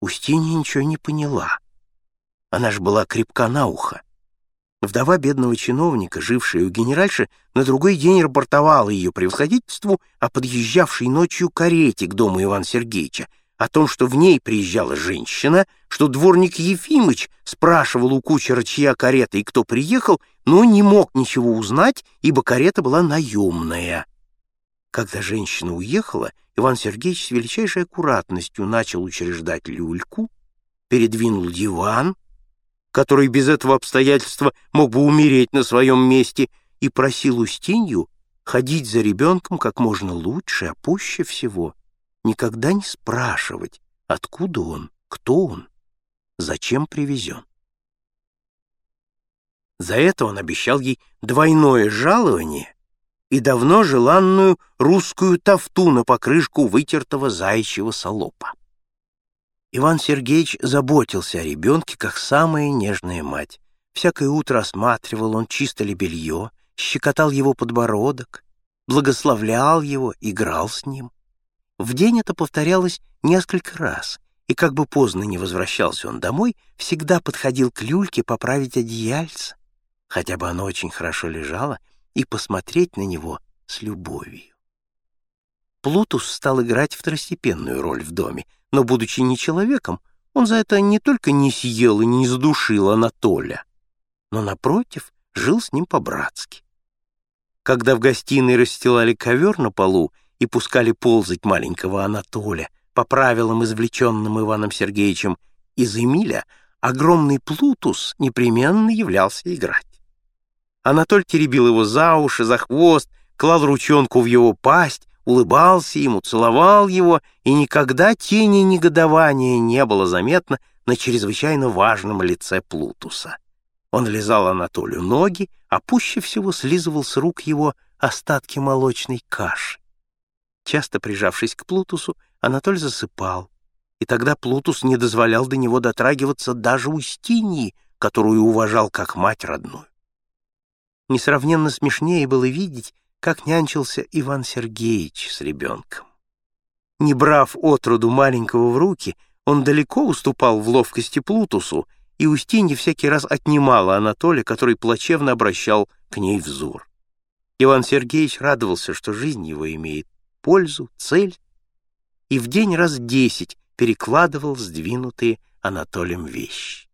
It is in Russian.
Устинья ничего не поняла. Она ж была крепка на ухо. Вдова бедного чиновника, жившая у генеральши, на другой день рапортовала ее превосходительству о подъезжавшей ночью карете к дому Ивана Сергеевича, о том, что в ней приезжала женщина, что дворник Ефимыч спрашивал у кучера, чья карета и кто приехал, но не мог ничего узнать, ибо карета была наемная. Когда женщина уехала, Иван Сергеевич с величайшей аккуратностью начал учреждать люльку, передвинул диван, который без этого обстоятельства мог бы умереть на своем месте, и просил Устинью ходить за ребенком как можно лучше, а пуще всего никогда не спрашивать, откуда он, кто он, зачем привезен. За это он обещал ей двойное жалование и давно желанную русскую тафту на покрышку вытертого заячьего солопа. Иван Сергеевич заботился о ребенке, как самая нежная мать. Всякое утро осматривал он, чисто ли белье, щекотал его подбородок, благословлял его, играл с ним. В день это повторялось несколько раз, и как бы поздно не возвращался он домой, всегда подходил к люльке поправить одеяльце, хотя бы оно очень хорошо лежало, и посмотреть на него с любовью. Плутус стал играть второстепенную роль в доме, но, будучи не человеком, он за это не только не съел и не задушил Анатоля, но, напротив, жил с ним по-братски. Когда в гостиной расстилали ковер на полу и пускали ползать маленького Анатоля по правилам, извлеченным Иваном Сергеевичем из Эмиля, огромный Плутус непременно являлся играть. Анатоль теребил его за уши, за хвост, клал ручонку в его пасть, улыбался ему, целовал его, и никогда тени негодования не было заметно на чрезвычайно важном лице Плутуса. Он лизал Анатолию ноги, а пуще всего слизывал с рук его остатки молочной каши. Часто прижавшись к Плутусу, Анатоль засыпал, и тогда Плутус не дозволял до него дотрагиваться даже Устиньи, которую уважал как мать родную. Несравненно смешнее было видеть, как нянчился Иван Сергеевич с ребенком. Не брав отроду маленького в руки, он далеко уступал в ловкости Плутусу, и Устинья всякий раз отнимала Анатолия, который плачевно обращал к ней взор. Иван Сергеевич радовался, что жизнь его имеет пользу, цель, и в день раз десять перекладывал сдвинутые Анатолием вещи.